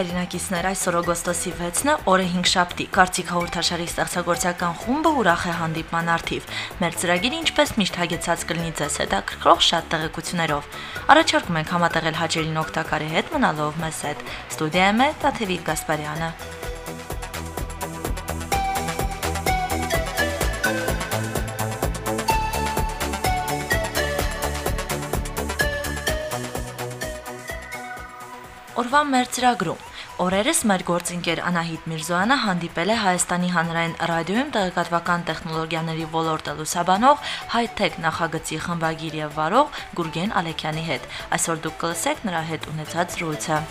Հայրենակիցներ, այսօր օգոստոսի 6-ն է, օրը 5 շաբթի։ Կարծիք հաղորդաշարի ստեղծագործական խումբը ուրախ է հանդիպման արդիվ։ Մեր ծրագիրը ինչպես միշտ հագեցած կլինի ձեզ հետաքրքրող շատ տեղեկություններով։ Առաջարկում ենք համատեղել հաճելին օգտակարի հետ մնալով մեզ հետ։ Ստուդիայում է Տաթևիկ Գասպարյանը։ Օրվա մեր ծրագրում Օրերս մեր գործընկեր Անահիտ Միրզոյանը հանդիպել է Հայաստանի հանրային ռադիոյում տեղեկատվական տեխնոլոգիաների ոլորտը լուսաբանող High-Tech նախագծի խմբագիր եւ վարող Գուրգեն Ալեքյանի հետ։ Այսօր դուք կլսեք նրա հետ ունեցած զրույցը։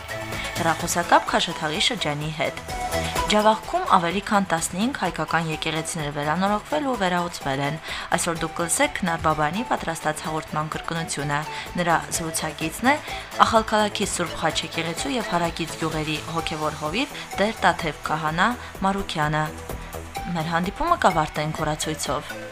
Հրախոսակապ Խաշաթաղի շրջանի հետ։ Ջավախքում ավելի քան 15 հայկական եկեղեցիներ վերանորոգվել ու վերահսկվել են։ Այսօր դուք կլսեք Քնար Բաբանի պատրաստած հաղորդման կրկնությունը։ Նրա զրուցակիցն է Ախալքալակի Սուրբ Խաչ եկեղեցու եւ Հարակից գյուղերի հոգևոր հովիվ Տեր Տաթև Քահանա Մարուկյանը։ Մեր հանդիպումը կավարտենք օրացույցով։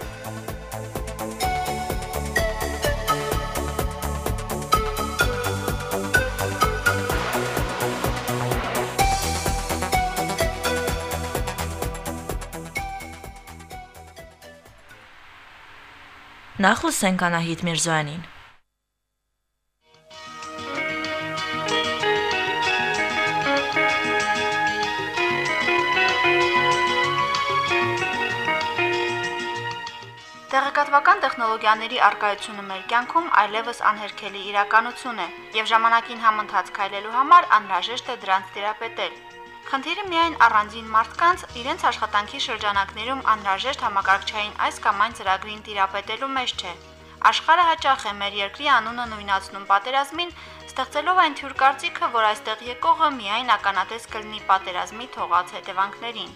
Նախ լսենք Անահիտ Միրզոյանին։ Տեղեկատվական տեխնոլոգիաների արկայությունը մեր կյանքում այլևս անհերքելի իրականություն է, եւ ժամանակին համընթաց քայլելու համար անհրաժեշտ է դրանց տիրապետել։ Խնդիրը միայն առանձին մարդկանց իրենց աշխատանքի շրջանակներում անհրաժեշտ համակարգչային այս կամ այն ծրագրին տիրապետելու մեջ չէ։ Աշխարհը հաճախ է մեր երկրի անունը նույնացնում պատերազմին, ստեղծելով այն թյուր կարծիքը, որ այստեղ եկողը միայն ականատես կլինի պատերազմի թողած հետևանքներին։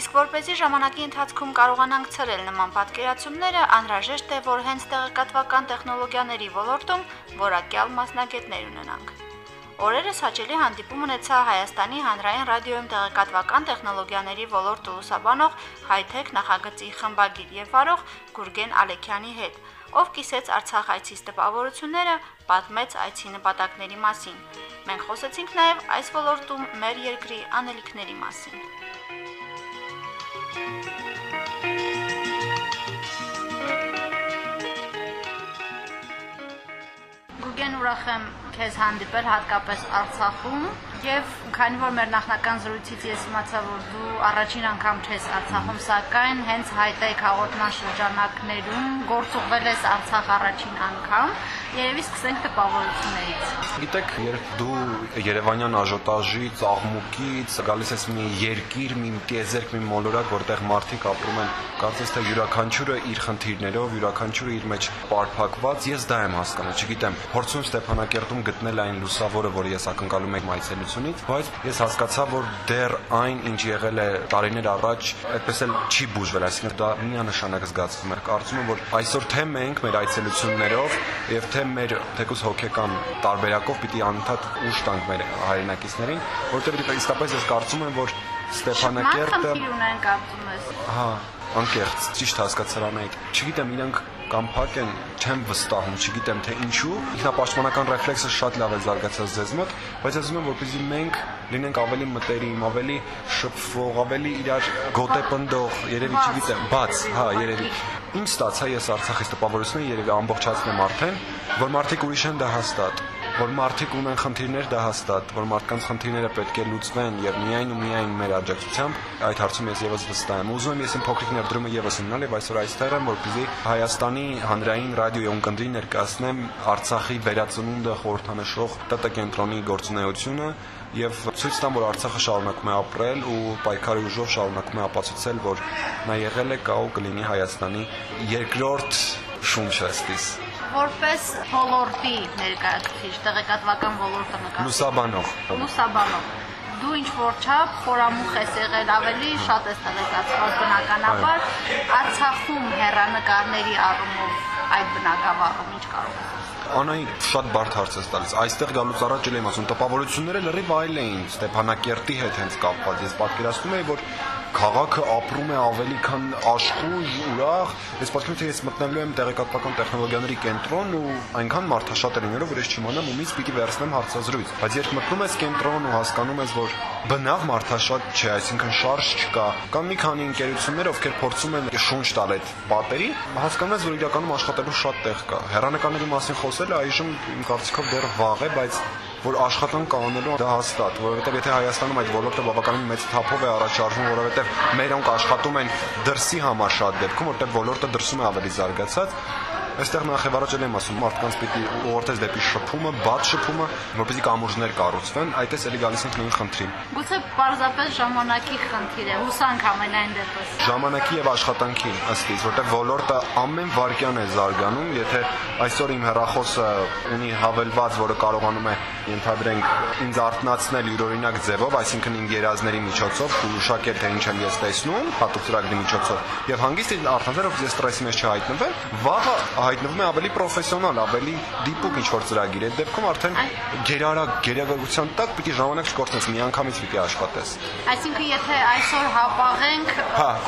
Իսկ որպեսզի ժամանակի ընթացքում կարողանանք ցրել նման պատկերացումները, անհրաժեշտ է, որ հենց տեղեկատվական տեխնոլոգիաների ոլորտում որակյալ մասնագետներ ունենանք։ Օրերս հաճելի հանդիպում ունեցա Հայաստանի հանրային ռադիոյում տեղեկատվական տեխնոլոգիաների ոլորտը ուսաբանող High-Tech նախագծի խմբագիր եւ վարող Գուրգեն Ալեքյանի հետ, ով կիսեց Արցախ այցի տպավորությունները, պատմեց այցի նպատակների մասին։ Մենք խոսեցինք նաեւ այս ոլորտում մեր երկրի անելիքների մասին։ Գուրգեն ուրախ եմ քեզ հանդիպել հատկապես Արցախում եւ քանի որ մեր նախնական զրույցից ես իմացա որ դու առաջին անգամ չես Արցախում, սակայն հենց հայտայք հաղորդման շրջանակներում գործուղվել ես Արցախ առաջին անգամ, երևի սկսենք տպավորություններից։ Գիտեք, երբ դու Երևանյան աժոտաժից, աղմուկից գալիս ես մի երկիր, մի տիեզերք, մի մոլորակ, որտեղ մարդիկ ապրում են, կարծես թե յուրաքանչյուրը իր խնդիրներով, յուրաքանչյուրը իր մեջ պարփակված, ես դա եմ հասկանում, չգիտեմ, փորձում Ստեփանակերտում գտնել այն լուսավորը, որ ես ակնկալում եմ այցելությունից, բայց ես հասկացա, որ դեռ այն, ինչ եղել է տարիներ առաջ, այդպես էլ չի բուժվել, այսինքն դա միանշանակ զգացվում է։ Կարծում եմ, որ այսօր թե մենք մեր այցելություններով եւ թե մեր թեկուս հոգեկան տարբերակով պիտի անընդհատ ուշ տանք մեր հայրենակիցներին, որտեղ իսկապես ես կարծում եմ, որ Ստեփանակերտը Հա, անկեղծ, ճիշտ հասկացար անայք։ Չգիտեմ, իրանք կամ փակ են, չեմ վստահում, չգիտեմ թե ինչու։ Ինքնապաշտպանական ռեֆլեքսը շատ լավ է զարգացած ձեզ մոտ, բայց ասում եմ, որպեսզի մենք լինենք ավելի մտերիմ, ավելի շփվող, ավելի իրար գոտեպնդող, երևի չգիտեմ, բաց, հա, երևի։ Ինչ ստացա ես Արցախից տպավորությունը երևի ամբողջացնեմ արդեն, որ մարդիկ ուրիշ են դա հաստատ որ մարդիկ ունեն խնդիրներ դա հաստատ, որ մարդկանց խնդիրները պետք է լուծվեն եւ միայն ու միայն մեր աջակցությամբ այդ հարցում ես եւս վստահ եմ։ Ուզում եմ ես իմ փոքրիկ ներդրումը եւս ունենալ եւ այսօր այստեղ եմ, որպեսզի Հայաստանի հանրային ռադիոյի ունկնդրի ներկայացնեմ Արցախի վերածնունդը խորհրդանշող ՏՏ կենտրոնի գործունեությունը եւ ցույց տամ, որ Արցախը շարունակում է ապրել ու պայքարի ուժով շարունակում է ապացուցել, որ նա եղել է կա ու կլինի Հայաստանի երկրորդ շունչը ըստիս որպես ոլորտի ներկայացուցիչ, տեղեկատվական ոլորտը նկատի։ Լուսաբանող։ Լուսաբանող դու ինչ որ չափ խորամուխ ես եղել ավելի շատ ես տեղեկացված բնականաբար Արցախում հերանեկարների առումով այդ բնակավարում ինչ կարող ես Անայի շատ բարդ հարց է տալիս։ Այստեղ գալուց առաջ էլ եմ ասում, տպավորությունները լրիվ այլ էին Ստեփանակերտի հետ հենց կապված։ Ես պատկերացնում եի, որ քաղաքը ապրում է ավելի քան աշխույժ, ուրախ։ Ես պատկերում եմ, թե ես մտնելու եմ տեղեկատվական տեխնոլոգիաների կենտրոն ու այնքան մարդաշատ է լինելով, որ ես չիմանամ ումից պիտի վերցնեմ հարցազրույց։ Բայց երբ մտնում ես կենտրոն ու հասկանում ես, որ բնավ մարդաշատ չէ, այսինքն շարժ չկա, կամ մի քանի ընկերություններ, ովքեր փորձում են շունչ տալ այդ պատերին, հասկանում ես, որ իրականում աշխատելու շատ տեղ կա։ Հերանեկարների մասին խոսելը այժմ իմ կարծիքով դեռ վաղ է, բայց որ աշխատանք կանելու դա հաստատ, որովհետև եթե Հայաստանում այդ ոլորտը բավականին մեծ թափով է առաջարժվում, որովհետև մերոնք աշխատում են դրսի համար շատ դեպքում, որտեղ ոլորտը դրսում է ավելի զարգացած, Այստեղ նախ եւ առաջ եմ ասում, մարդկանց պիտի ուղղորդես դեպի շփումը, բաց շփումը, որպեսզի կամուրջներ կառուցվեն, այդ էս էլի գալիս ենք նույն խնդրին։ Գուցե պարզապես ժամանակի խնդիր է, հուսանք ամենայն դեպս։ Ժամանակի եւ աշխատանքի ըստ իս, որտեղ ոլորտը ամեն վարքյան է զարգանում, եթե այսօր իմ հեռախոսը ունի հավելված, որը կարողանում է ենթադրենք ինձ արտնացնել յուրօրինակ ձևով, այսինքն իմ երազների միջոցով, գուշակել թե ինչ եմ ես տեսնում, հատուկ ծրագրի միջոցով, եւ հանգիստ արտնացնել, որ ես ստրեսի մեջ չհայտնվեմ, վաղը հայտնվում է ավելի պրոֆեսիոնալ, ավելի դիպուկ ինչ որ ծրագիր։ Այդ դեպքում արդեն գերարագ գերագործության տակ պիտի ժամանակ չկորցնես, միանգամից պիտի աշխատես։ Այսինքն եթե այսօր հապաղենք,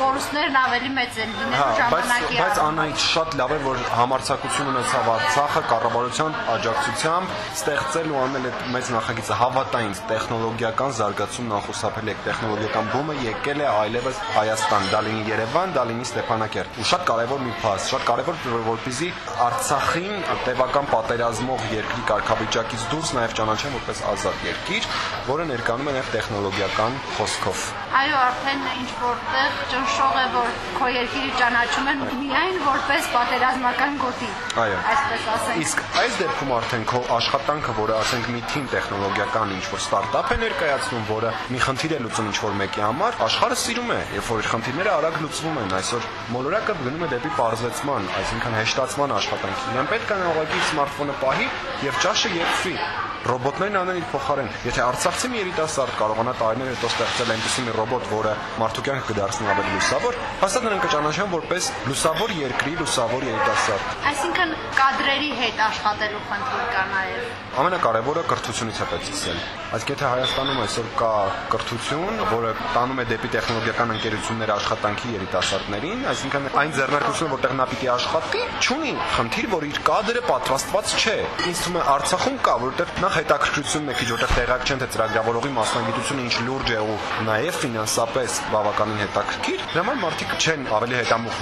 կորուստներն ավելի մեծ են լինելու ժամանակի Բայց անայդ շատ լավ է որ համարցակություն ունեցավ Արցախը կառավարության աջակցությամբ ստեղծել ու անել այդ մեծ նախագիծը հավատա ինձ տեխնոլոգիական զարգացումն անխուսափելի է տեխնոլոգիական բումը եկել է այլևս Հայաստան, դա լինի Երևան, դա լինի Ստեփանակերտ։ Ու շատ կարևոր մի փաստ, շատ կարևոր որպեսզի Արցախին տևական պատերազմող երկրի կարգավիճակից դուրս նաև ճանաչեն որպես ազատ երկիր, որը ներկանում է նաև տեխնոլոգիական խոսքով։ Այո, արդեն ինչ որտեղ ճնշող է, որ քո երկիրը ճանաչում են միայն որպես պատերազմական գոտի։ Այո։ Այսպես ասենք։ Իսկ այս դեպքում արդեն քո աշխատանքը, որը ասենք մի թիմ տեխնոլոգիական ինչ որ ստարտափ է ներկայացնում, որը մի խնդիր է լուծում ինչ որ մեկի համար, աշխարհը սիրում է, երբ որ խնդիրները արագ լուծվում են այսօր մոլորակը գնում է դեպի բարձրացման, այսինքն հեշտացման աշխատանքի։ Իրեն պետք է ուղղակի սմարթֆոնը պահի եւ ճաշը երթվի ռոբոտներն անեն իր փոխարեն։ Եթե Արցախցի մի երիտասարդ կարողանա տարիներ հետո ստեղծել այնպիսի մի ռոբոտ, որը մարդու կյանքը կդարձնի ավելի լուսավոր, հաստատ նրանք կճանաչեն որպես լուսավոր երկրի լուսավոր երիտասարդ։ Այսինքն կադրերի հետ աշխատելու խնդիր կա նաև։ Ամենակարևորը կրթությունից է պետք սկսել։ Այսինքն եթե Հայաստանում այսօր կա կրթություն, որը տանում է դեպի տեխնոլոգիական ընկերություններ աշխատանքի երիտասարդներին, այսինքն այն ձեռնարկությունը, որտեղ նա պիտի աշխատի, չունի խնդիր, որ իր կադրը պատրաստված չէ։ Ինձ թվում է Արցախում կա, որովհետև նախ հետաքրքրությունն է քիչ որտեղ տեղակ չեն թե ծրագրավորողի մասնագիտությունը ինչ լուրջ է ու նաև ֆինանսապես բավականին հետաքրքիր, դրա համար մարդիկ չեն ավելի հետամուխ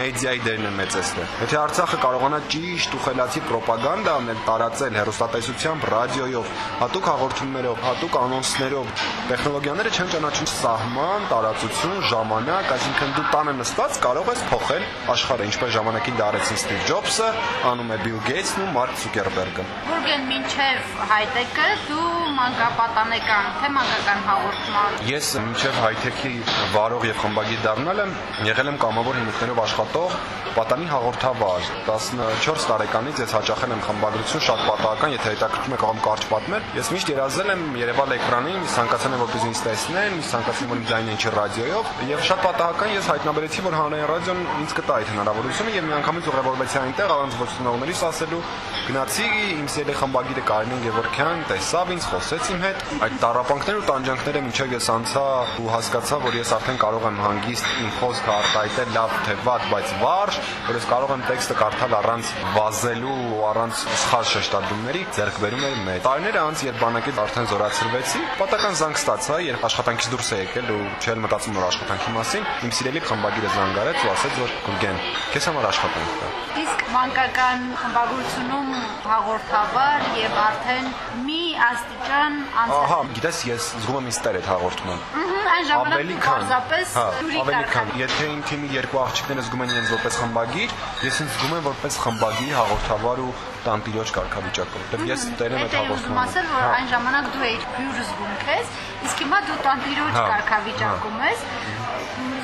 մեդիայի դերն է մեծ էստեղ։ Եթե Արցախը կարողանա ճիշտ ու խելացի ռոպագանդա անել, տարածել հերոստատեսությամբ, ռադիոյով, հատուկ հաղորդումներով, հատուկ անոնսներով, տեխնոլոգիաները չեն ճանաչում սահման, տարածություն, ժամանակ, այսինքն դու տանը նստած կարող ես փոխել աշխարհը, ինչպես ժամանակին դա արեցին Ստիվ Ջոբսը, անում է Բիլ Գեյթսն ու Մարկ Ցուկերբերգը։ Որգեն մինչև հայտեկը դու մանկապատանեկան, թե մանկական հաղորդման։ Ես մինչև հայթեքի վարող եւ խմբագիր դառնալ եմ, եղել եմ կամավոր հիմունքներով աշխատող պատանի հաղորդավար 14 տարեկանից ես հաճախել եմ խմբագրություն շատ պատահական եթե հետաքրքրում եք աղամ կարճ պատմել ես միշտ երազել եմ Երևան էկրանին մի ցանկացան եմ որպես ինձ տեսնեն մի ցանկացան որ ձայնը ինչի ռադիոյով եւ շատ պատահական ես հայտնաբերեցի որ հանրային ռադիոն ինձ կտա այդ հնարավորությունը եւ միանգամից ուղևորվեցի այնտեղ առանց ոչ ծնողներիս ասելու գնացի իմ սիրելի խմբագիրը Կարինեն Գևորքյան տեսավ ինձ խոսեց իմ հետ այդ տարապանքներ ու տանջանքները մինչև ես անցա ու հասկացա որ ես արդեն կարող եմ հանգիստ իմ խոսքը արտահայտել լավ թե վատ բայց վարժ որ ես կարող եմ տեքստը կարդալ առանց վազելու ու առանց սխալ շեշտադրումների ձեռք բերում էր մեծ։ Տարիները անց երբ բանակից արդեն զորացրվեցի, պատական զանգ ստացա, երբ աշխատանքից դուրս է եկել ու չել մտածում նոր աշխատանքի մասին, իմ սիրելի խմբագիրը զանգարեց ու ասեց որ Գուրգեն, քեզ համար աշխատանք կա։ Իսկ մանկական խմբագրությունում հաղորդավար եւ արդեն մի աստիճան անցել։ Ահա, գիտես, ես զգում եմ ինձ տեր այդ հաղորդման։ Այն ժամանակ պարզապես հա, յուրի ավելի քան։ կարգ։ Եթե իմ թիմի երկու աղջիկները զգում են իրենց որպես խմբագիր, ես ինձ զգում եմ որպես խմբագիր, հաղորդավար ու տանտիրոջ կարգավիճակով։ Դեռ ես տեր եմ այդ հաղորդմանը։ ասել, որ Հա։ այն ժամանակ դու էիր հյուր զգում քեզ, իսկ հիմա դու տանտիրոջ Հա, կարգավիճակում ես։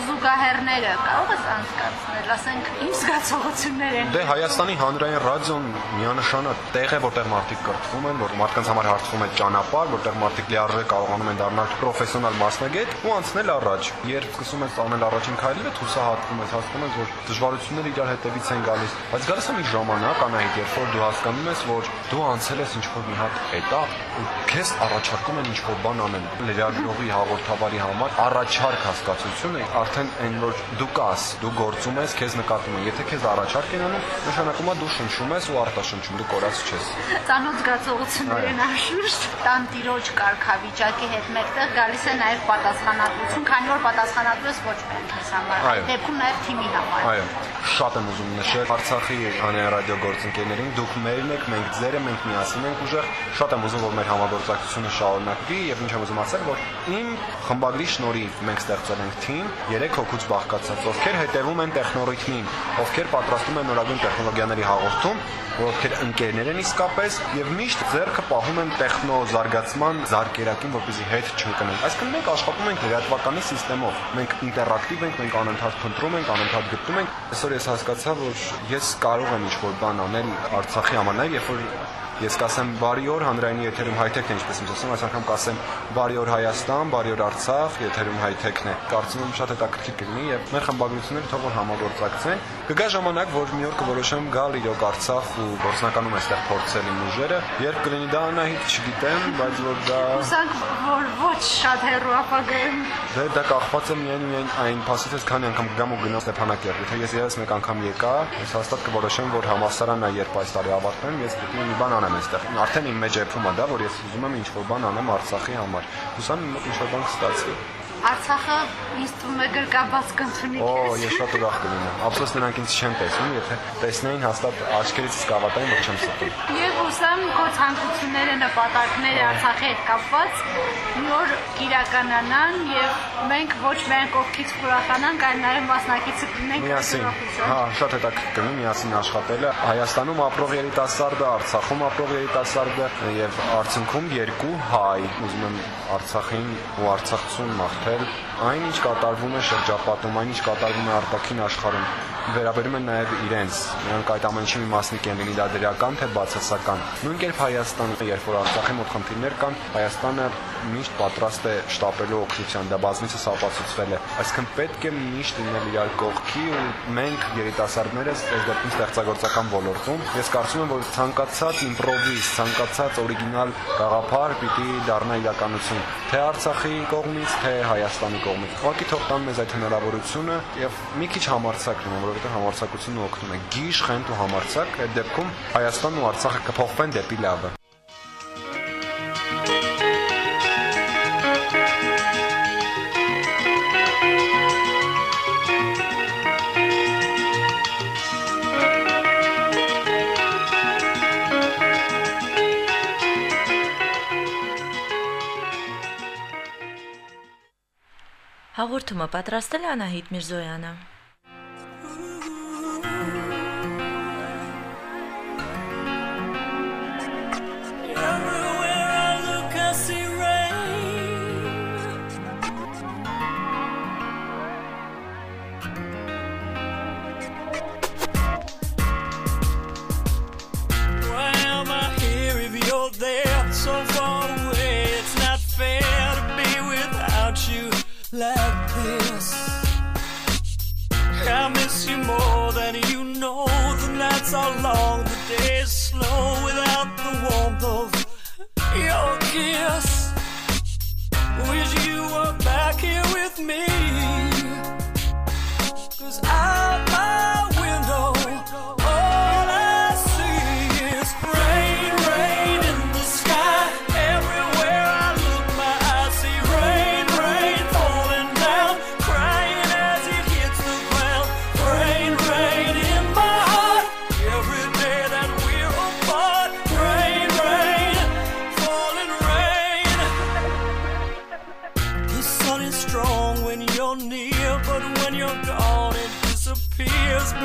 Զուգահեռները կարող ես անցկացնել, ասենք, իմ զգացողություններ են Դե Հայաստանի հանրային ռադիոն միանշանակ տեղ է, որտեղ մարդիկ կրթվում են, որ մարդկանց համար հարթվում է ճանապարհ, որտեղ մարդիկ լիարժեք կարողանում են դառնալ պրոֆեսիոնալ մասնագետ ու անցնել առաջ։ Երբ սկսում ես անել առաջին քայլերը, հուսահատվում ես, հասկանում ես, որ դժվարությունները իրար հետևից են գալիս, բայց գալիս է մի ժամանակ, անահիտ, երբ որ դու հասկանում ես, որ դու անցել ես ինչ-որ մի հատ этап ու քեզ առաջարկում են ինչ-որ բան անել։ Լրագրողի հաղորդավարի համար առաջարկ հասկացությունը արդեն այն որ դու կաս, դու գործում ես, քեզ նկատում են։ Եթե քեզ առաջարկ են անում, նշանակում է դու շնչում ես ու արտաշնչում, դու կորած չես։ Ծանոթ զգացողություններ են անշուշտ։ Տանտիրոջ կարգավիճակի հետ մեկտեղ գալիս է նաև պատասխանատվություն, քանի որ պատասխանատու ես ոչ միայն քեզ համար, դեպքում նաև թիմի համար։ Այո շատ եմ ուզում նշել Արցախի հանրային ռադիո գործընկերներին, դուք մերն եք, մենք ձերը, մենք միասին ենք ուժեղ։ Շատ եմ ուզում, որ մեր համագործակցությունը շարունակվի եւ ինչ եմ ուզում ասել, որ իմ խմբագրի շնորհիվ մենք ստեղծել ենք թիմ 3 հոգուց բաղկացած, ովքեր հետևում են տեխնորիթմին, ովքեր պատրաստում են նորագույն տեխնոլոգիաների հաղորդում, ովքեր ընկերներ են իսկապես եւ միշտ ձեռքը պահում են տեխնո զարգացման զարգերակին, որպեսզի հետ չընկնեն։ Այսինքն մենք աշխատում ենք լրատվականի համակարգով։ Մենք ինտերակտիվ ենք, մենք անընդհատ փնտրում ենք, անընդհատ գտնում ենք։ Այսօր ես հասկացա, որ ես կարող եմ ինչ-որ բան անել Արցախի համար, երբ որ Ես կասեմ բարի օր հանրայինի եթերում հայթեքն է, ինչպես եմ ասում, այս անգամ կասեմ բարի օր Հայաստան, բարի օր Արցախ, եթերում հայթեքն է։ Կարծում եմ շատ հետաքրքիր կլինի եւ մեր խմբագրությունները թող որ համագործակցեն։ Կգա ժամանակ, որ մի օր կորոշեմ գալ իրոք Արցախ ու գործնականում այստեղ փորձել իմ ուժերը, երբ կլինի դա անահիտ, չգիտեմ, բայց որ դա Հուսանք, որ ոչ շատ հեռու ապագայում։ Դե դա կախված է միայն միայն այն փաստից, ես քանի անգամ կգամ ու գնամ Ստեփանակերտ։ Եթե ես եւս մեկ անգամ եկա, ես հաստատ կորոշեմ, որ համասարանն է երբ այս տարի ավարտեմ, ես պետք է մի բան անեմ այստեղ։ Արդեն իմ մեջ եփում է դա, որ ես ուզում եմ ինչ-որ բան անեմ Արցախի համար։ Հուսամ ինչ-որ բան կստացվի։ Արցախը ինձ թվում է գրկաբաց կընտրունի Օ, ես շատ ուրախ կլինեմ։ Ափսոս նրանք ինձ չեն տեսնում, եթե տեսնեին հաստատ աչքերից կավատային, որ չեմ ստում։ Եվ ուսամ քո ցանկությունները, նպատակները Արցախի հետ կապված մի օր իրականանան եւ մենք ոչ միայն կողքից ուրախանանք, այլ նաեւ մասնակիցը կլինենք։ Միասին։ Հա, շատ հետաքրքիր կլինի միասին աշխատելը։ Հայաստանում ապրող երիտասարդը, Արցախում ապրող երիտասարդը եւ արդյունքում երկու հայ։ Ուզում եմ Արցախին ու Արցախցուն մաղթել վերաբերել այն ինչ կատարվում է շրջապատում, այն ինչ կատարվում է արտաքին աշխարհում, վերաբերում են նաև իրենց։ Նրանք այդ ամեն ինչի մի մասնիկ են լինի դա դրական թե բացասական։ Նույն կերպ Հայաստանը, երբ որ Արցախի մոտ խնդիրներ կան, Հայաստանը միշտ պատրաստ է շտապելու օգնության, դա բազմիցս ապացուցվել է։ Այսինքն պետք է միշտ լինել իրար կողքի ու մենք երիտասարդները այս դեպքում ստեղծագործական ոլորտում, ես կարծում եմ, որ ցանկացած իմպրովիզ, ցանկացած օրիգինալ գաղափար պիտի դառնա իրականություն, թե Արցախի կողմից, թե Հայաստանի կողմից։ Ուղղակի թող տան մեզ այդ հնարավորությունը եւ մի քիչ համարցակ լինում, որովհետեւ համարցակությունը օգնում է։ Գիշ, խենթ ու համարցակ այդ դեպքում Հայաստանն ու Արցախը կփոխվեն դեպի լավը։ Հաղորդումը պատրաստել է Անահիտ Միրզոյանը։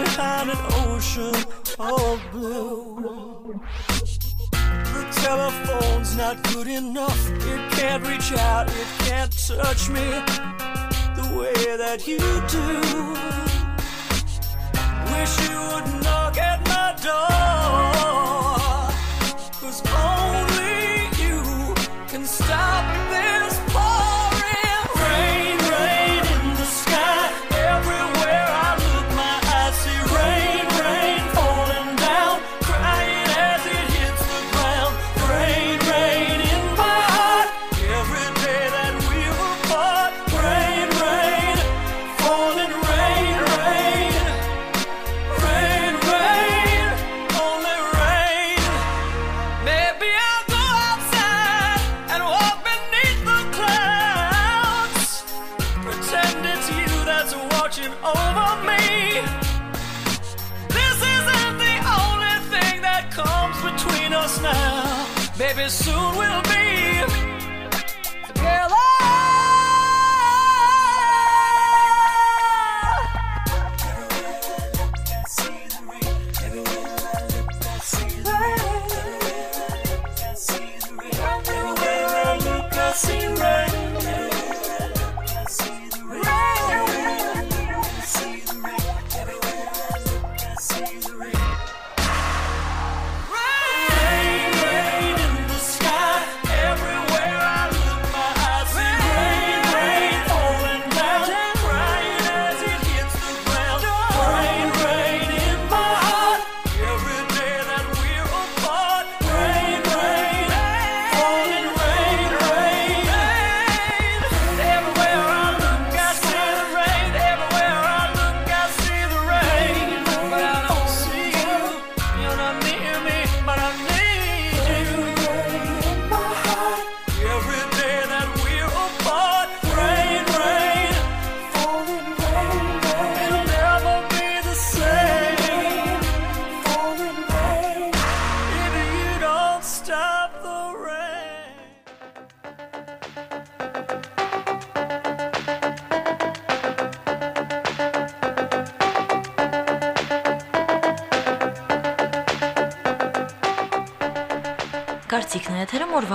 behind an ocean of blue. The telephone's not good enough. It can't reach out, it can't touch me the way that you do. Wish you would knock at my door. Cause only you can stop this.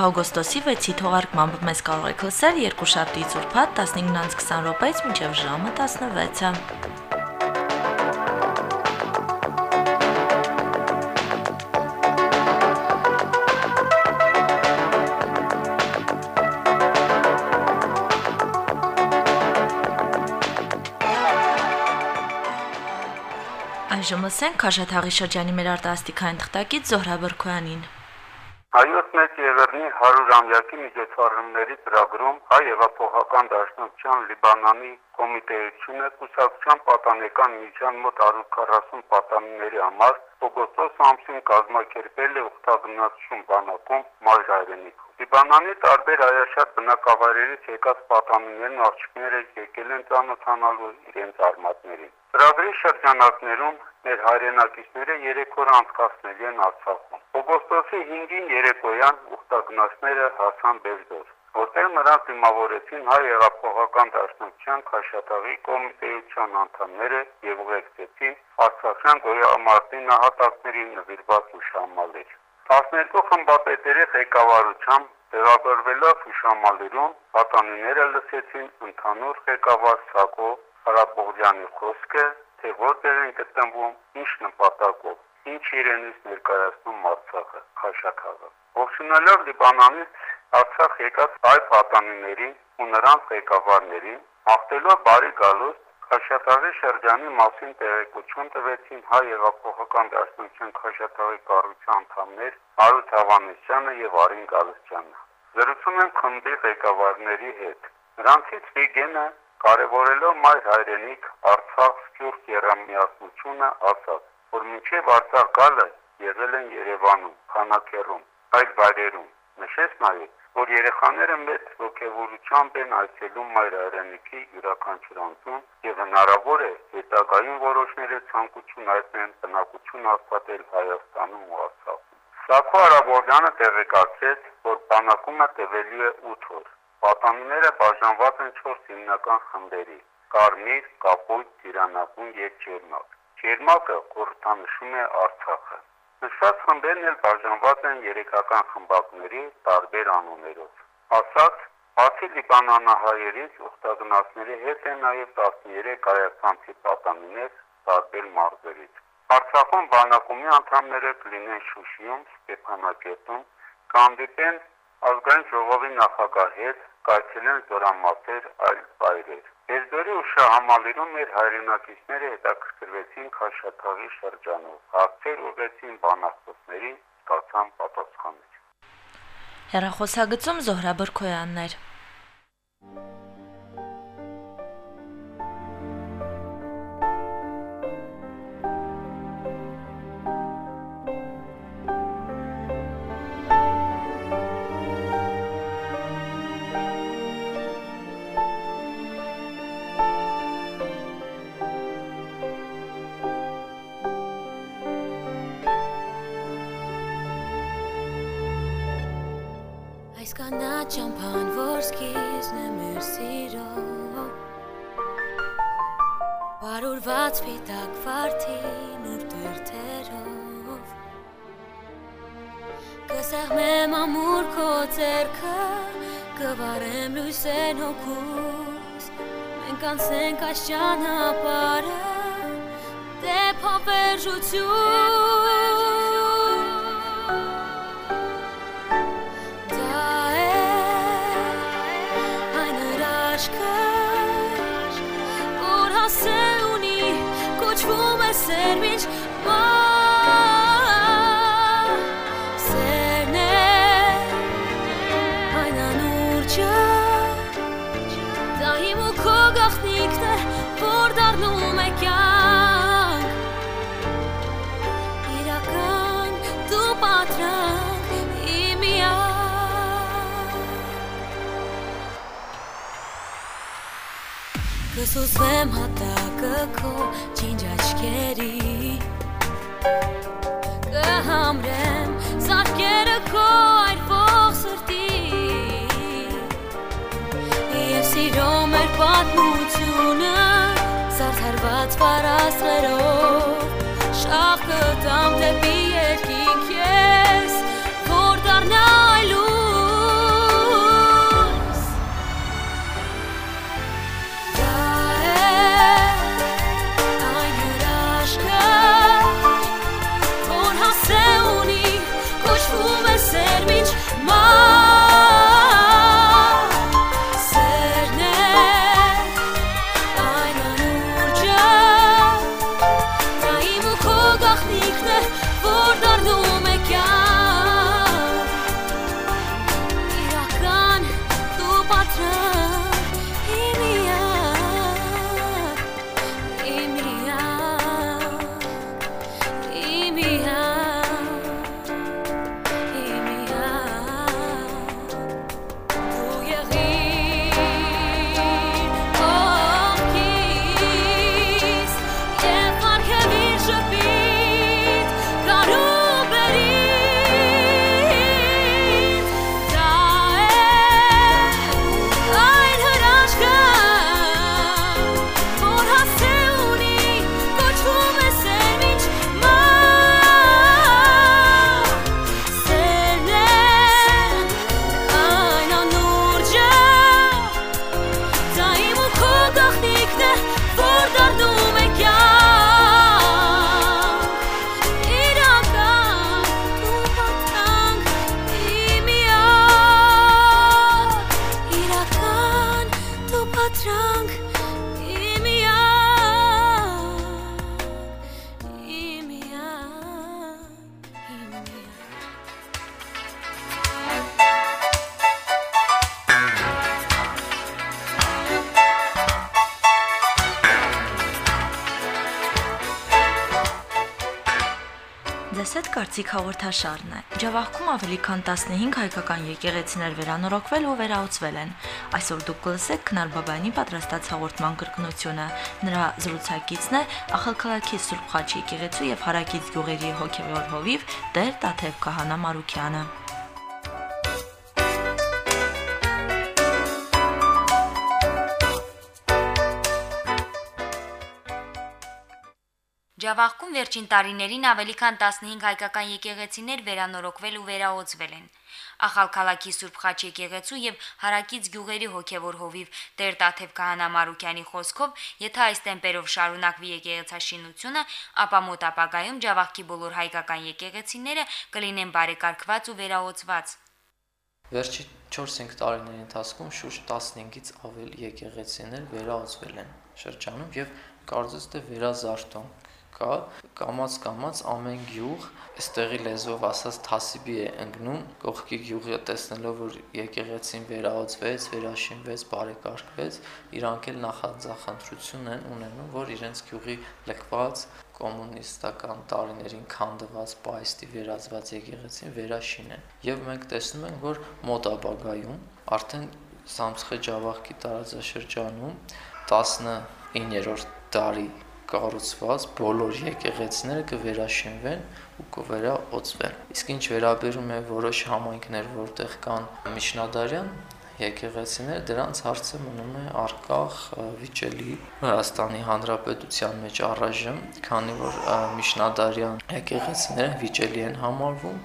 Օգոստոսի 6-ի թողարկմամբ մեզ կարող եք լսել երկուշաբթի ծուրփատ 15-20 րոպեից մինչև ժամը 16-ը։ Այժմ լսենք Քաշաթաղի շրջանի մեր արտասթիկային թղթակից Զոհրա Բրքոյանին։ Հայոց մեծ Եվերնի 100-ամյակի միջոցառումների ծրագրում հայ եվապողական դաշնակցության Լիբանանի կոմիտեությունը կուսակցության պատանեկան միջան մոտ 140 պատանիների համար օգոստոս ամսին կազմակերպել է ուխտագնացություն բանակում մայր հայրենիքում։ Լիբանանի տարբեր այաշատ բնակավայրերից եկած պատանիներն աղջիկները եկել են ծանոթանալու իրենց արմատներին։ Ծրագրի շրջանակներում մեր հայրենակիցները 3 օր անցկացնել են Արցախում։ Օգոստոսի 5-ին երեկոյան ուխտագնացները հասան Բերձոր, որտեղ նրանց դիմավորեցին հայ հեղափոխական դաշնակցության Քաշաթաղի կոմիտեության անդամները եւ ուղեկցեցին Արցախյան գոյամարտի նահատակների նվիրված հուշամալեր։ 12 խմբապետերի ղեկավարությամբ տեղավորվելով հուշամալերում պատանիները լսեցին ընդհանուր ղեկավար Սակո Հարաբողյանի խոսքը, թե որտեղ են գտնվում, ինչ նպատակով, ինչ իրենից ներկայացնում Արցախը, Խաշաթաղը։ Ողջունելով Լիբանանից Արցախ եկած հայ պատանիներին ու նրանց ղեկավարներին, մաղթելով բարի գալուստ Խաշաթաղի շրջանի մասին տեղեկություն տվեցին հայ եվապողական դաշնության Խաշաթաղի կառույցի անդամներ Արութ Հավանեսյանը եւ Արին Գալստյանը։ Զրուցում են խմբի ղեկավարների հետ։ Նրանցից Վիգենը կարևորելով մայր հայրենիք Արցախ սփյուռք երամիացությունը ասաց, որ մինչև Արցախ գալը եղել են Երևանում, Խանաքերում, այլ վայրերում։ Նշեց նաև, որ երեխաները մեծ ողջավորությամբ են այցելում մայր հայրենիքի յուրաքանչյուր անձուն եւ հնարավոր է հետագայում որոշները ցանկություն հայտնեն բնակություն հաստատել Հայաստանում ու Արցախում։ Սակո Արաբոյանը տեղեկացրեց, որ բանակումը տևելու է 8 օր։ Պատանիները բաժանված են 4 հիմնական խմբերի՝ Կարմիր, Կապույտ, Տիրանապուն եւ Ջերմակ։ Ջերմակը խորհրդանշում է Արցախը։ Նշված խմբերն էլ բաժանված են երեքական խմբակների տարբեր անուններով։ Ասած, բացի լիբանանահայերից ուխտագնացների հետ են նաև 13 կայացանցի պատանիներ տարբեր մարզերից։ Արցախում բանակումի անդամները կլինեն Շուշիում, Ստեփանակերտում, կհանդիպեն ազգային ժողովի նախագահ հետ, կայցելեն զորամասեր այլ վայրեր։ Երդորի ուշահամալիրում մեր հայրենակիցները հետաքրքրվեցին Խաշաթաղի շրջանով, հարցեր ուղեցին բանակցություններին, ստացան պատասխաններ։ Հերախոսագծում Զոհրա Բրքոյանն Կվարեմ լույսեն հոգուս Մենք անցենք այս ճանապարհը Դեպ հովերժություն գախնիկն է որ դառնում է կյանք իրական դու պատրանք Կսուզվեմ հատակը քո ջինջ աչքերի Կհամրեմ զարկերը քո այրվող սրտի Եվ սիրո մեր պատմությունը Զարդարված վարասներով Շաղ կտամ դեպի հաղորդաշարն է։ Ջավախքում ավելի քան 15 հայկական եկեղեցիներ վերանորոգվել ու վերահսկվել են։ Այսօր դուք կլսեք Քնար Բաբայանի պատրաստած հաղորդման կրկնությունը։ Նրա զրուցակիցն է Ախալքալաքի Սուրբ Խաչ եկեղեցու եւ Հարակից գյուղերի հոգեվոր հովիվ Տեր Տաթև Քահանա Մարուկյանը։ Ջավախքում վերջին տարիներին ավելի քան 15 հայկական եկեղեցիներ վերանորոգվել ու վերաօծվել են։ Ախալքալաքի Սուրբ Խաչ եկեղեցու եւ Հարակից գյուղերի հոգեվոր հովիվ Տեր Տաթև Քահանա Մարուկյանի խոսքով, եթե այս տեմպերով շարունակվի եկեղեցաշինությունը, ապա մոտ ապագայում Ջավախքի բոլոր հայկական եկեղեցիները կլինեն բարեկարգված ու վերաօծված։ Վերջի 4-5 տարիների ընթացքում շուրջ 15-ից ավելի եկեղեցիներ վերաօծվել են շրջանում եւ կարծես թե վերազարթոնք կա կամած կամած ամեն գյուղ այստեղի լեզվով ասած թասիբի է ընկնում կողքի գյուղը տեսնելով որ եկեղեցին վերաօծվեց, վերաշինվեց, բարեկարգվեց, իրանք էլ նախաձախնդրություն են ունենում, որ իրենց գյուղի լքված կոմունիստական տարիներին քանդված պայստի վերածված եկեղեցին վերաշինեն։ Եվ մենք տեսնում ենք, որ մոտ ապագայում արդեն Սամցխե Ջավախքի տարածաշրջանում 19-րդ դարի կառուցված բոլոր եկեղեցիները կվերաշինվեն ու կվերաօծվեն։ Իսկ ինչ վերաբերում է որոշ համայնքներ, որտեղ կան միջնադարյան եկեղեցիներ, դրանց հարցը մնում է արկախ վիճելի Հայաստանի Հանրապետության մեջ առայժմ, քանի որ միջնադարյան եկեղեցիները վիճելի են համարվում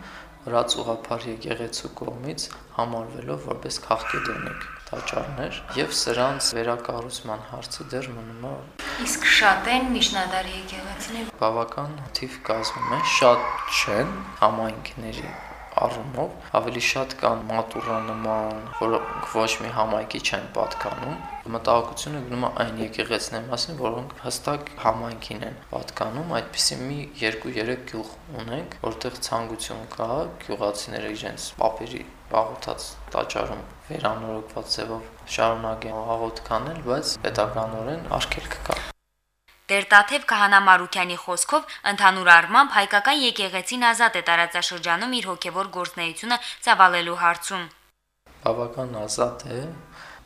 վրաց ուղափար եկեղեցու կողմից համարվելով որպես քաղաքեդոնիկ տաճարներ եւ սրանց վերակառուցման հարցը դեռ մնում է Իսկ շատ են միջնադարի եկեղեցիներ։ բավական թիվ կազմում են, շատ չեն համայնքների առումով, ավելի շատ կան մատուրանման, որոնք ոչ մի համայնքի չեն պատկանում։ Մտահոգությունը գնում է այն եկեղեցիների մասին, որոնք հստակ համայնքին են պատկանում, այդպիսի մի 2-3 գյուղ ունենք, որտեղ ցանկություն կա գյուղացիները իրենց papերի բաղորդած տաճարում վերանորոգված ձևով շարունակեն աղոթքանել, բայց պետականորեն արգելք կա։ Տերտաթև Քահանա Մարուկյանի խոսքով ընդհանուր առմամբ հայկական եկեղեցին ազատ է տարածաշրջանում իր հոգևոր գործնեությունը ծավալելու հարցում։ Բավական ազատ է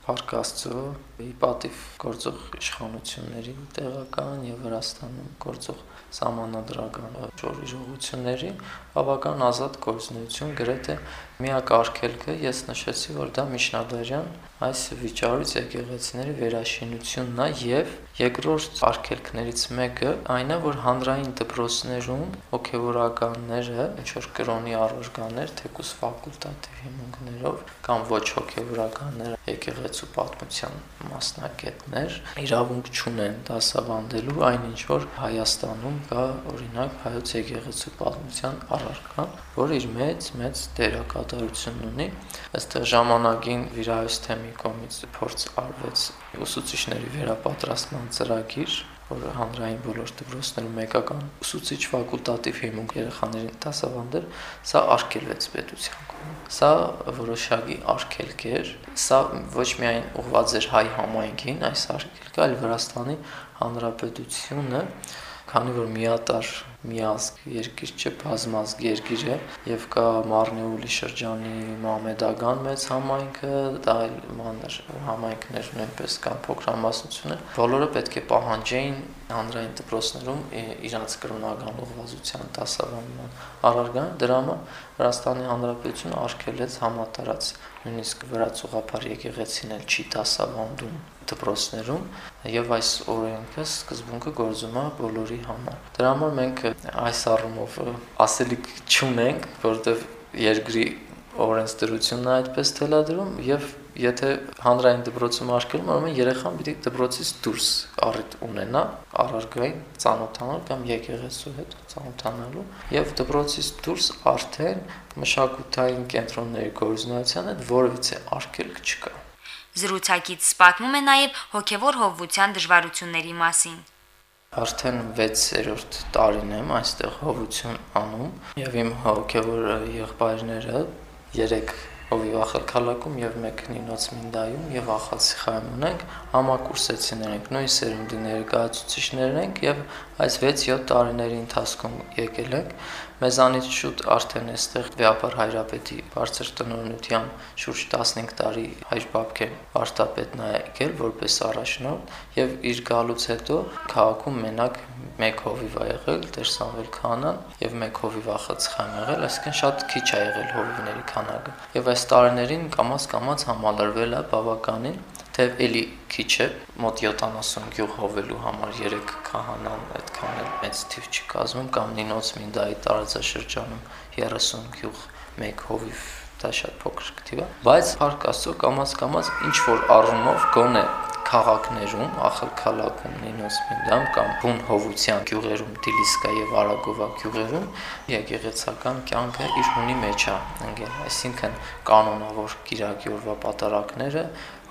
Փառք Աստծո, ի պատիվ գործող իշխանությունների տեղական եւ Վրաստանում գործող սահմանադրական ժողովությունների բավական ազատ գործունեություն գրեթե միակ արգելքը ես նշեցի որ դա միջնադարյան այս վիճառից եկեղեցիների վերաշինությունն է եւ երկրորդ արգելքներից մեկը այն է որ հանրային դպրոցներում հոգեվորականները ինչ որ կրոնի առօրգաներ թեկուս ֆակուլտատիվ հիմունքներով կամ ոչ հոգեվորականները եկեղեցու պատմության մասնակետներ իրավունք չունեն դասավանդելու այնինչ որ Հայաստանում կա օրինակ հայոց եկեղեցու պատմության առարկա, որը իր մեծ մեծ դերակատարություն ունի։ Այստեղ ժամանակին վիրահոս թեմի կողմից փորձ արվեց ուսուցիչների վերապատրաստման ծրագիր, որը հանրային բոլոր դպրոցներում մեկական ուսուցիչ ֆակուլտատիվ հիմունք երեխաներին դասավանդել, սա արգելվեց պետության կողմից։ Սա որոշակի արգելք էր, սա ոչ միայն ուղղված էր հայ համայնքին, այս արգելքը, այլ Վրաստանի հանրապետությունը քանի որ միատար միազգ երկիր չէ, բազմազգ երկիր է եւ կա Մարնեուլի շրջանի Մամեդական մեծ համայնքը, դա էլ մանր համայնքներ նույնպես կան փոքրամասնություններ։ Բոլորը պետք է պահանջեին հանրային դպրոցներում իրանց կրոնական ուղղվածության դասավանդման առարգան դրամը Վրաստանի Հանրապետությունը արգելեց համատարած նույնիսկ վրացուղափար եկեղեցին էլ չի դասավանդում դպրոցներում եւ այս օրենքը սկզբունքը գործում է բոլորի համար։ Դրա համար մենք այս առումով ասելիք չունենք, որովհետեւ երկրի օրենսդրությունն է այդպես թելադրում եւ եթե հանրային դպրոցում արկելում, ուրեմն երեխան պիտի դպրոցից դուրս առիթ ունենա առարգային ծանոթանալ կամ եկեղեցու հետ ծանոթանալու եւ դպրոցից դուրս արդեն մշակութային կենտրոնների գործունեության հետ որևիցե արկելք չկա։ Զրուցակից պատմում է նաև հոգևոր հովվության դժվարությունների մասին։ Արդեն 6-րդ տարին եմ այստեղ հովություն անում եւ իմ հոգևոր եղբայրները 3 հովիվ ախալքալակում եւ մեկ նինոց մինդայում եւ ախալսիխայում ունենք համակուրսեցիներ ենք նույն սերունդի ներկայացուցիչներ ենք եւ այս 6-7 տարիների ընթացքում եկել ենք մեզանից շուտ արդեն այստեղ Վեապար Հայրապետի բարձր տնօրինության շուրջ 15 տարի հայր բաբկեն վարտապետն է եկել որպես առաջնորդ եւ իր գալուց հետո քաղաքում մենակ մեկ հովիվ ա եղել Տեր Սամվել Քանան եւ մեկ հովիվ ախցխան եղել, այսինքն շատ քիչ ա եղել հովիվների քանակը։ Եվ այս տարիներին կամած համալրվել է բավականին թեև էլի քիչ է, մոտ 70 գյուղ հովելու համար 3 քահանան այդքան էլ մեծ թիվ չի կազմում կամ Նինոց Մինդայի տարածաշրջանում 30 գյուղ մեկ հովիվ դա շատ փոքր թիվ է, բայց հարկ աստծո կամած կամած ինչ որ առումով գոնե քաղաքներում, Ախալքալակում, Նինոց Մինդամ կամ Բուն հովության գյուղերում, Դիլիսկա եւ Արագովա գյուղերում եկեղեցական կյանքը իր հունի մեջ է ընկել, այսինքն կանոնավոր Կիրակի օրվա պատարակները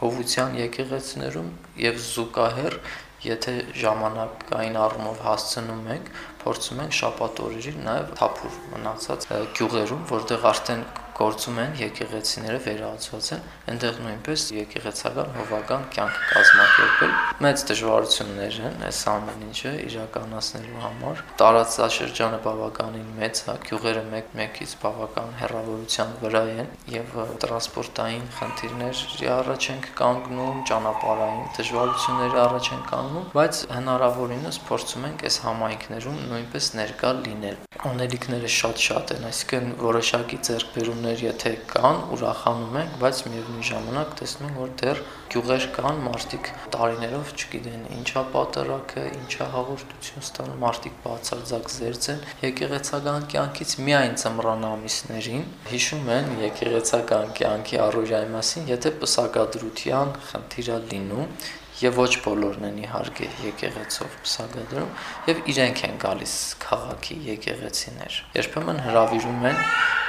հովության եկեղեցիներում եւ զուգահեռ եթե ժամանակային առումով հասցնում ենք, փորձում ենք շաբաթ օրերին նաև թափուր մնացած գյուղերում, որտեղ արդեն գործում են եկեղեցիները վերահացված են, այնտեղ նույնպես եկեղեցական հովական կյանք կազմակերպել։ Մեծ դժվարություններ են այս ամեն ինչը իրականացնելու համար։ Տարածաշրջանը բավականին մեծ է, գյուղերը մեկ-մեկից բավական հեռավորության վրա են եւ տրանսպորտային խնդիրների առաջ են կանգնում, ճանապարհային դժվարությունների առաջ են կանգնում, բայց հնարավորինս փորձում ենք այս համայնքներում նույնպես ներկա լինել։ Անելիքները շատ-շատ են, այսինքն որոշակի ձեռքբերումներ եթե կան, ուրախանում ենք, բայց միևնույն ժամանակ տեսնում ենք, որ դեռ գյուղեր կան, մարդիկ տարիներով չգիտեն ինչա պատարակը, ինչա հաղորդություն ստանում, մարդիկ բացարձակ զերծ են եկեղեցական կյանքից միայն ծմռան ամիսներին հիշում են եկեղեցական կյանքի առօրյայի մասին, եթե պսակադրության խնդիրը լինում եւ ոչ բոլորն են իհարկե եկեղեցով սագադրում եւ իրենք են գալիս քաղաքի եկեղեցիներ երբեմն հravirում են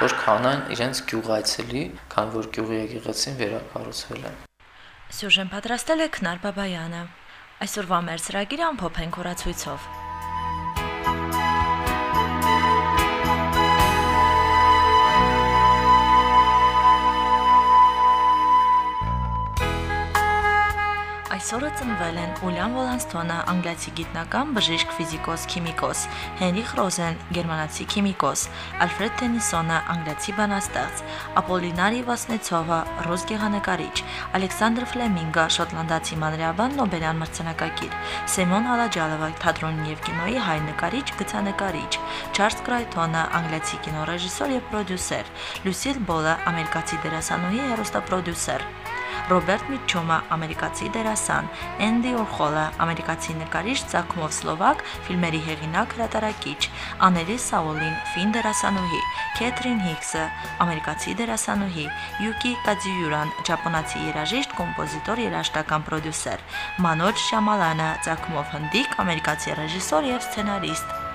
որ քանան իրենց գյուղայցելի քան որ գյուղի եկեղեցին վերակառուցվել է Սյուժեն պատրաստել է Քնար Բաբայանը այսօրվա մեր ծրագիրը ամփոփենք օրացույցով Այսօրը ծնվել են Ուլյան Վոլանստոնը, անգլիացի գիտնական, բժիշկ, ֆիզիկոս, քիմիկոս, Հենրիխ Ռոզեն, գերմանացի քիմիկոս, Ալֆրեդ Տենիսոնը, անգլիացի բանաստեղծ, Ապոլինարի Վասնեցովը, ռուս գեղանկարիչ, Ալեքսանդր Ֆլեմինգը, շոտլանդացի մանրեաբան Նոբելյան մրցանակակիր, Սեմոն Հալաջալովը, թատրոնի եւ կինոյի հայ նկարիչ, գծանկարիչ, Չարլզ Կրայթոնը, անգլիացի կինոռեժիսոր եւ պրոդյուսեր, Լուսիլ Բոլը, ամերիկացի դերասանուհի, հեռուստապրոդյուսեր, Ռոբերտ Միչոմը, ամերիկացի դերասան, Էնդի Օրխոլը, ամերիկացի նկարիչ, ցակումով սլովակ, ֆիլմերի հեղինակ, հրատարակիչ, Անելի Սաուլին, ֆին դերասանուհի, Քեթրին Հիքսը, ամերիկացի դերասանուհի, Յուկի Կաձիյուրան, ճապոնացի երաժիշտ, կոմպոզիտոր, երաժշտական պրոդյուսեր, Մանոջ Շամալանը, ցակումով հնդիկ, ամերիկացի ռեժիսոր եւ սցենարիստ,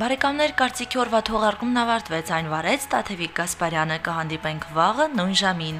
Բարեկամներ կարծիքի օրվա թողարկումն ավարտվեց այն վարեց Տաթևիկ Գասպարյանը կհանդիպենք վաղը նույն ժամին